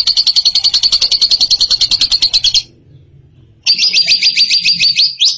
Thank you.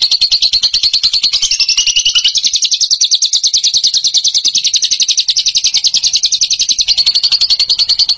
Thank you.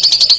you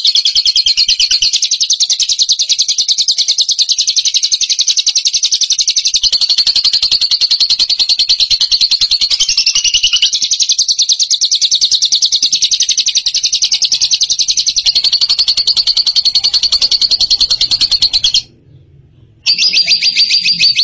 Thank you.